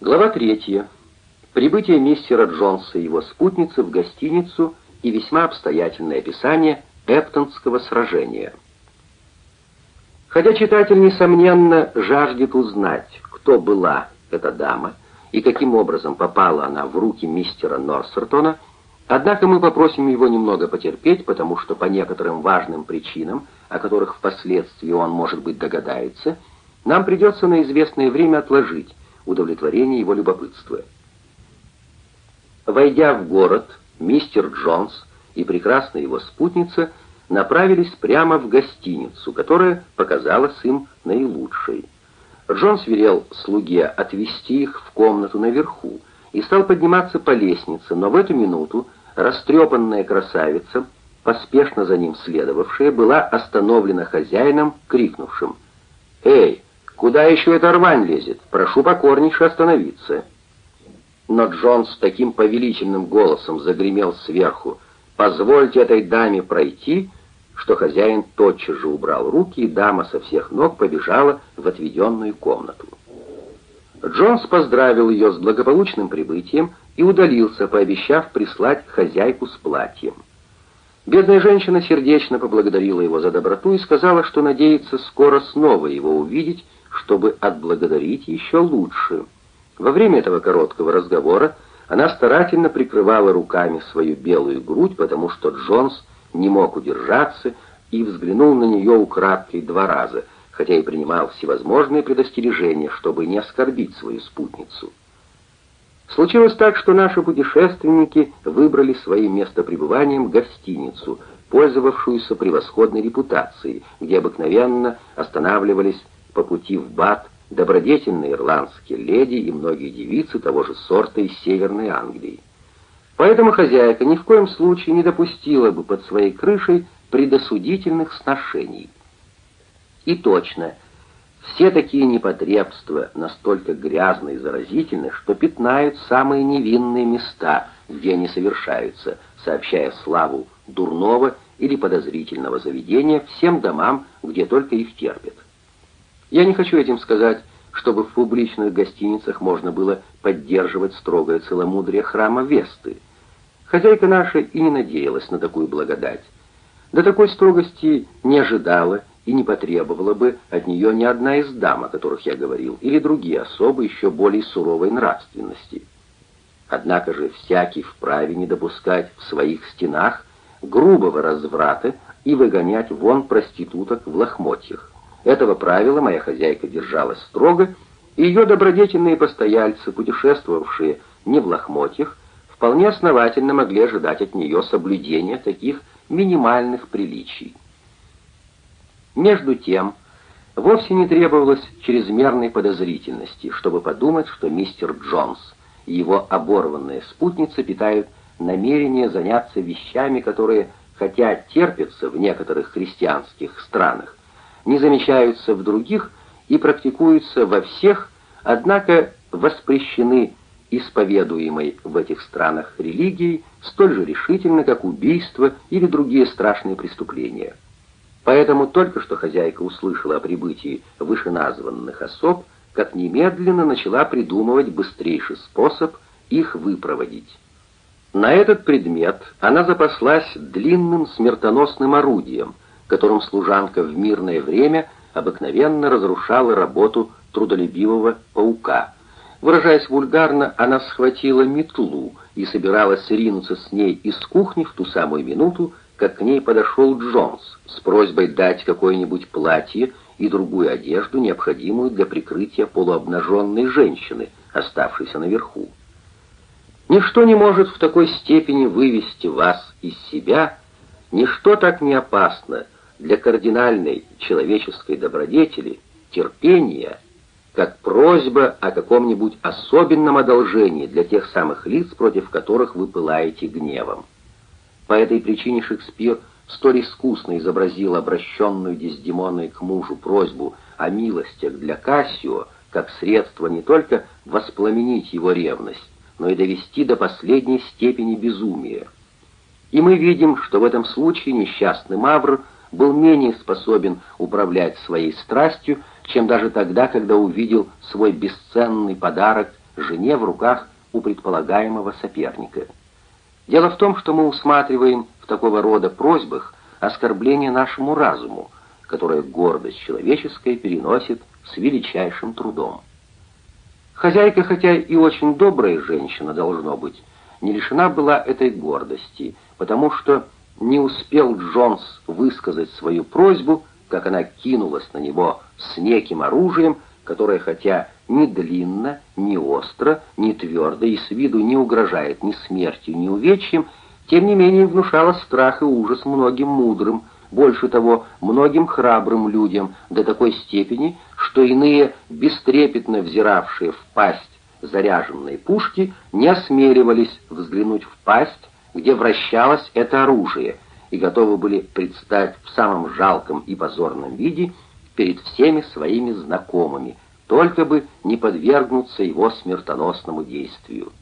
Глава третья. Прибытие мистера Джонса и его спутницы в гостиницу и весьма обстоятельное описание Эптонского сражения. Хотя читатель, несомненно, жаждет узнать, кто была эта дама и каким образом попала она в руки мистера Норсертона, однако мы попросим его немного потерпеть, потому что по некоторым важным причинам, о которых впоследствии он, может быть, догадается, нам придется на известное время отложить удовлетворение его любопытства. Войдя в город, мистер Джонс и прекрасная его спутница направились прямо в гостиницу, которая показалась им наилучшей. Джонс велел слуге отвести их в комнату наверху и стал подниматься по лестнице, но в эту минуту растрепанная красавица, поспешно за ним следовавшая, была остановлена хозяином, крикнувшим «Эй, куда еще эта рвань лезет? Прошу покорнейше остановиться!» Но Джонс таким повелительным голосом загремел сверху «Позвольте этой даме пройти», что хозяин тотчас же убрал руки, и дама со всех ног побежала в отведенную комнату. Джонс поздравил ее с благополучным прибытием и удалился, пообещав прислать хозяйку с платьем. Бедная женщина сердечно поблагодарила его за доброту и сказала, что надеется скоро снова его увидеть, чтобы отблагодарить еще лучше. Во время этого короткого разговора она старательно прикрывала руками свою белую грудь, потому что Джонс не мог удержаться и взглянул на нее украдкой два раза, хотя и принимал всевозможные предостережения, чтобы не оскорбить свою спутницу. Случилось так, что наши путешественники выбрали своим местопребыванием гостиницу, пользовавшуюся превосходной репутацией, где обыкновенно останавливались по пути в Бат добродетельные ирландские леди и многие девицы того же сорта из Северной Англии. Поэтому хозяйка ни в коем случае не допустила бы под своей крышей предосудительных сношений. И точно, все такие непотребства настолько грязны и заразительны, что пятнают самые невинные места, где они совершаются, сообщая славу дурного или подозрительного заведения всем домам, где только их терпят. Я не хочу этим сказать, чтобы в публичных гостиницах можно было поддерживать строгое целомудрие храма Весты. Хозяйка наша и не надеялась на такую благодать. До такой строгости не ожидала и не потребовала бы от нее ни одна из дам, о которых я говорил, или другие особы еще более суровой нравственности. Однако же всякий вправе не допускать в своих стенах грубого разврата и выгонять вон проституток в лохмотьях. Этого правила моя хозяйка держалась строго, и ее добродетельные постояльцы, путешествовавшие не в лохмотьях, вполне основательно могли ожидать от нее соблюдения таких минимальных приличий. Между тем, вовсе не требовалось чрезмерной подозрительности, чтобы подумать, что мистер Джонс и его оборванная спутница питают намерение заняться вещами, которые, хотя терпятся в некоторых христианских странах, не замечаются в других и практикуются во всех, однако воспрещены исповедуемой в этих странах религией столь же решительно, как убийство или другие страшные преступления. Поэтому только что хозяйка услышала о прибытии вышеназванных особ, как немедленно начала придумывать быстрейший способ их выпроводить. На этот предмет она запаслась длинным смертоносным орудием, которым служанка в мирное время обыкновенно разрушала работу трудолюбивого паука – Выражаясь вульгарно, она схватила метлу и собиралась ринуться с ней из кухни в ту самую минуту, как к ней подошел Джонс с просьбой дать какое-нибудь платье и другую одежду, необходимую для прикрытия полуобнаженной женщины, оставшейся наверху. Ничто не может в такой степени вывести вас из себя, ничто так не опасно для кардинальной человеческой добродетели, терпения, как просьба о каком-нибудь особенном одолжении для тех самых лиц, против которых вы пылаете гневом. По этой причине Шекспир столь искусно изобразил обращенную Дездемоной к мужу просьбу о милостях для Кассио, как средство не только воспламенить его ревность, но и довести до последней степени безумия. И мы видим, что в этом случае несчастный Мавр был менее способен управлять своей страстью, чем даже тогда, когда увидел свой бесценный подарок жене в руках у предполагаемого соперника. Дело в том, что мы усматриваем в такого рода просьбах оскорбление нашему разуму, которое гордость человеческая переносит с величайшим трудом. Хозяйка, хотя и очень добрая женщина, должно быть, не лишена была этой гордости, потому что не успел Джонс высказать свою просьбу, как она кинулась на него с неким оружием, которое хотя ни длинно, ни остро, ни твердо и с виду не угрожает ни смертью, ни увечьем, тем не менее внушало страх и ужас многим мудрым, больше того, многим храбрым людям до такой степени, что иные, бестрепетно взиравшие в пасть заряженной пушки, не осмеливались взглянуть в пасть, где вращалось это оружие, и готовы были предстать в самом жалком и позорном виде перед всеми своими знакомыми, только бы не подвергнуться его смертоносному действию.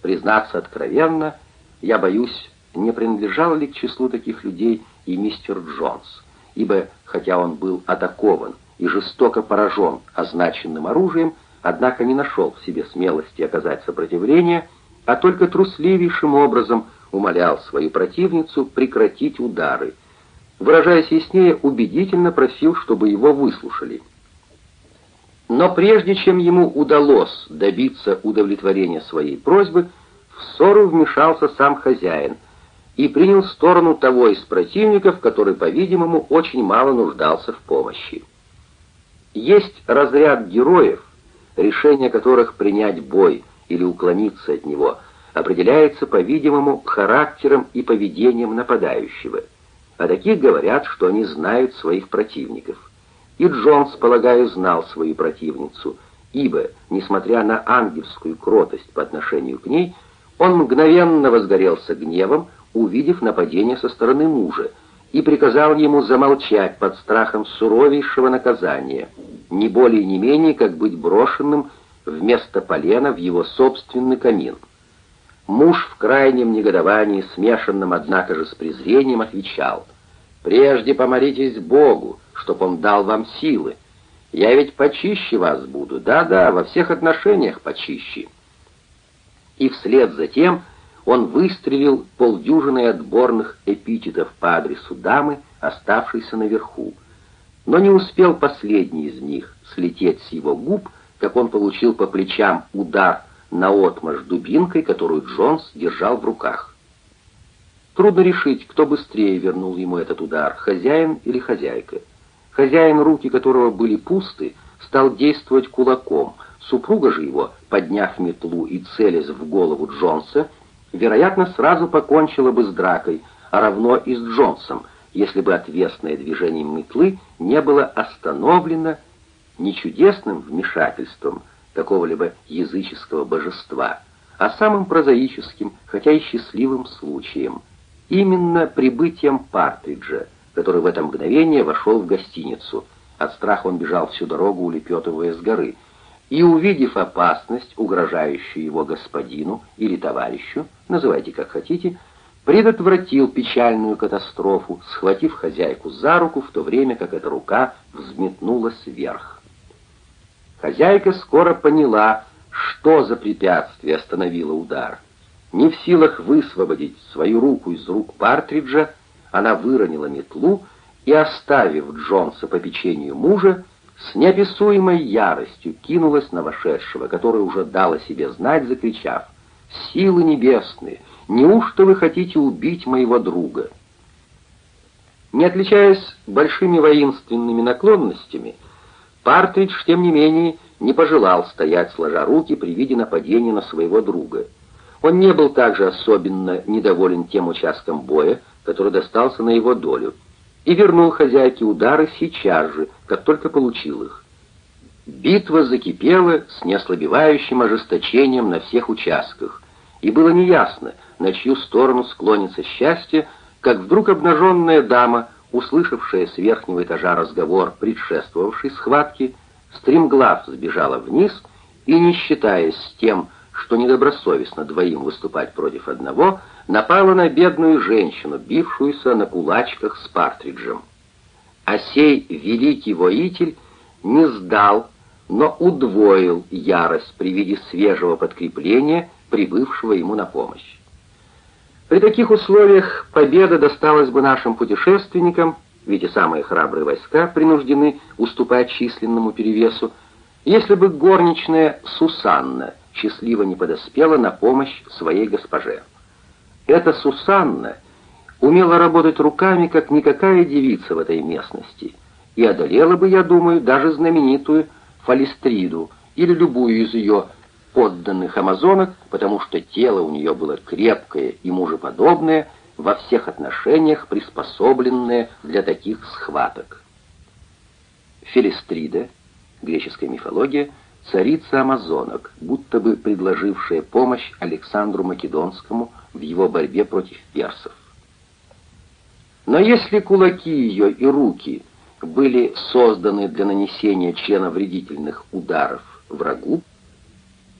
Признаться откровенно, я боюсь, не принадлежал ли к числу таких людей и мистер Джонс, ибо, хотя он был атакован и жестоко поражен означенным оружием, однако не нашел в себе смелости оказать сопротивление, а только трусливейшим образом умолял свою противницу прекратить удары. Выражаясь яснее, убедительно просил, чтобы его выслушали. Но прежде чем ему удалось добиться удовлетворения своей просьбы, в ссору вмешался сам хозяин и принял сторону того из противников, который, по-видимому, очень мало нуждался в помощи. Есть разряд героев, решение которых принять бой или уклониться от него определяется, по-видимому, характером и поведением нападающего. О таких говорят, что они знают своих противников. И Джонс, полагаю, знал свою противницу, ибо, несмотря на ангельскую кротость по отношению к ней, он мгновенно возгорелся гневом, увидев нападение со стороны мужа, и приказал ему замолчать под страхом суровейшего наказания, не более не менее, как быть брошенным вместо полена в его собственный камин. Муж в крайнем негодовании, смешанном, однако же, с презрением, отвечал, «Прежде помолитесь Богу, чтоб Он дал вам силы. Я ведь почище вас буду, да-да, во всех отношениях почище». И вслед за тем он выстрелил полдюжины отборных эпитетов по адресу дамы, оставшейся наверху. Но не успел последний из них слететь с его губ, как он получил по плечам удар наотмашь дубинкой, которую Джонс держал в руках. Трудно решить, кто быстрее вернул ему этот удар, хозяин или хозяйка. Хозяин, руки которого были пусты, стал действовать кулаком. Супруга же его, подняв метлу и целясь в голову Джонса, вероятно, сразу покончила бы с дракой, а равно и с Джонсом, если бы отвесное движение метлы не было остановлено не чудесным вмешательством какого-либо языческого божества, а самым прозаическим, хотя и счастливым случаем, именно прибытием Партриджа, который в это мгновение вошел в гостиницу. От страха он бежал всю дорогу, улепетывая с горы, и, увидев опасность, угрожающую его господину или товарищу, называйте как хотите, предотвратил печальную катастрофу, схватив хозяйку за руку, в то время как эта рука взметнулась вверх. Хозяйка скоро поняла, что за препятствие остановило удар. Не в силах высвободить свою руку из рук Партриджа, она выронила метлу и, оставив Джонса по печенью мужа, с неописуемой яростью кинулась на вошедшего, который уже дал о себе знать, закричав «Силы небесные! Неужто вы хотите убить моего друга?» Не отличаясь большими воинственными наклонностями, Партридж, тем не менее, не пожелал стоять сложа руки при виде нападения на своего друга. Он не был также особенно недоволен тем участком боя, который достался на его долю и вернул хозяйке удары сейчас же, как только получил их. Битва закипела с неослабевающим ожесточением на всех участках, и было неясно, на чью сторону склонится счастье, как вдруг обнаженная дама, услышавшая с верхнего этажа разговор, предшествовавший схватке, стремглав сбежала вниз и, не считаясь с тем, что недобросовестно двоим выступать против одного, напала на бедную женщину, бившуюся на кулачках с Партриджем. А сей великий воитель не сдал, но удвоил ярость при виде свежего подкрепления, прибывшего ему на помощь. При таких условиях победа досталась бы нашим путешественникам, ведь и самые храбрые войска принуждены уступать численному перевесу, если бы горничная Сусанна счастливо не подоспела на помощь своей госпоже. Эта Сусанна умела работать руками, как никакая девица в этой местности, и одолела бы, я думаю, даже знаменитую Фалистриду или любую из ее подданных амазонок, потому что тело у нее было крепкое и мужеподобное, во всех отношениях приспособленное для таких схваток. Филистрида, греческая мифология, царица амазонок, будто бы предложившая помощь Александру Македонскому в его борьбе против персов. Но если кулаки ее и руки были созданы для нанесения членовредительных ударов врагу,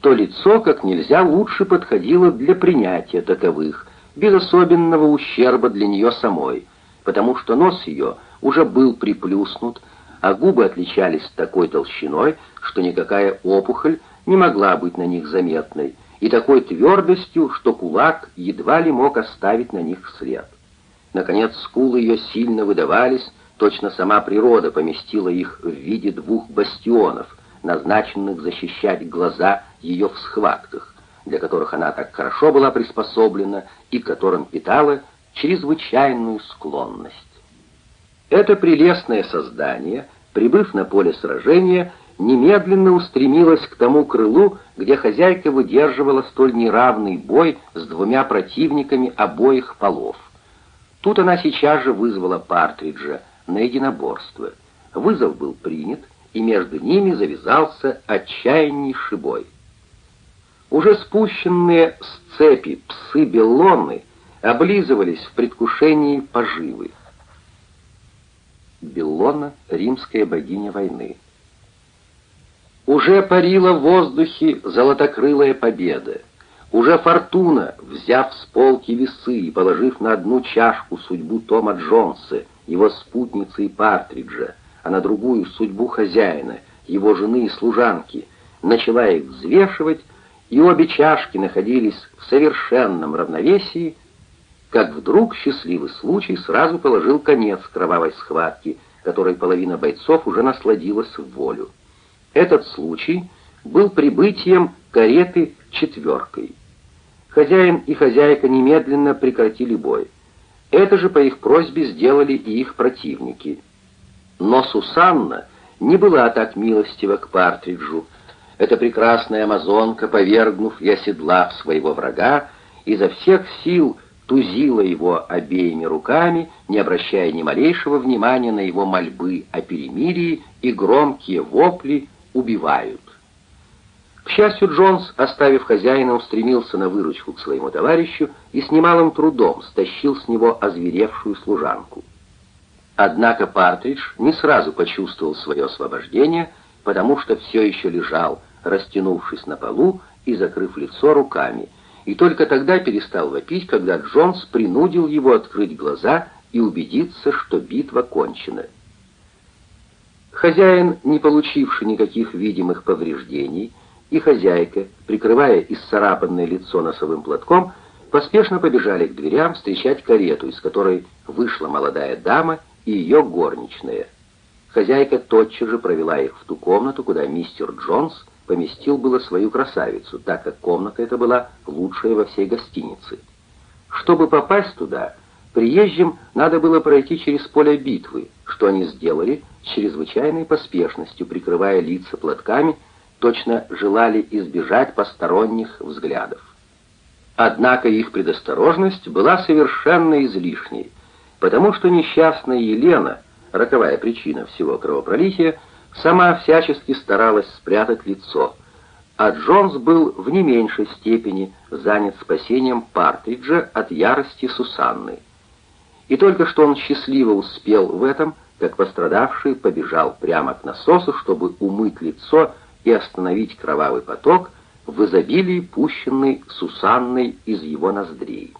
то лицо как нельзя лучше подходило для принятия таковых, без особенного ущерба для нее самой, потому что нос ее уже был приплюснут, а губы отличались такой толщиной, что никакая опухоль не могла быть на них заметной, и такой твердостью, что кулак едва ли мог оставить на них след. Наконец, скулы ее сильно выдавались, точно сама природа поместила их в виде двух бастионов — назначенных защищать глаза ее в схватках, для которых она так хорошо была приспособлена и которым питала чрезвычайную склонность. Это прелестное создание, прибыв на поле сражения, немедленно устремилось к тому крылу, где хозяйка выдерживала столь неравный бой с двумя противниками обоих полов. Тут она сейчас же вызвала Партриджа на единоборство. Вызов был принят, и между ними завязался отчаяннейший бой. Уже спущенные с цепи псы-беллоны облизывались в предвкушении поживы. Беллона — римская богиня войны. Уже парила в воздухе золотокрылая победа. Уже Фортуна, взяв с полки весы и положив на одну чашку судьбу Тома Джонса, его спутницы и Партриджа, а на другую судьбу хозяина, его жены и служанки, начала их взвешивать, и обе чашки находились в совершенном равновесии, как вдруг счастливый случай сразу положил конец кровавой схватке, которой половина бойцов уже насладилась в волю. Этот случай был прибытием кареты четверкой. Хозяин и хозяйка немедленно прекратили бой. Это же по их просьбе сделали и их противники — но Сусанна не была так милостива к Партриджу. Эта прекрасная амазонка, повергнув и оседлав своего врага, изо всех сил тузила его обеими руками, не обращая ни малейшего внимания на его мольбы о перемирии и громкие вопли «убивают». К счастью, Джонс, оставив хозяина, устремился на выручку к своему товарищу и с немалым трудом стащил с него озверевшую служанку. Однако Партридж не сразу почувствовал свое освобождение, потому что все еще лежал, растянувшись на полу и закрыв лицо руками, и только тогда перестал вопить, когда Джонс принудил его открыть глаза и убедиться, что битва кончена. Хозяин, не получивший никаких видимых повреждений, и хозяйка, прикрывая исцарапанное лицо носовым платком, поспешно побежали к дверям встречать карету, из которой вышла молодая дама и ее горничная. Хозяйка тотчас же провела их в ту комнату, куда мистер Джонс поместил было свою красавицу, так как комната эта была лучшая во всей гостинице. Чтобы попасть туда, приезжим надо было пройти через поле битвы, что они сделали с чрезвычайной поспешностью, прикрывая лица платками, точно желали избежать посторонних взглядов. Однако их предосторожность была совершенно излишней — потому что несчастная Елена, роковая причина всего кровопролития, сама всячески старалась спрятать лицо, а Джонс был в не меньшей степени занят спасением Партриджа от ярости Сусанны. И только что он счастливо успел в этом, как пострадавший побежал прямо к насосу, чтобы умыть лицо и остановить кровавый поток в изобилии, пущенный Сусанной из его ноздрей.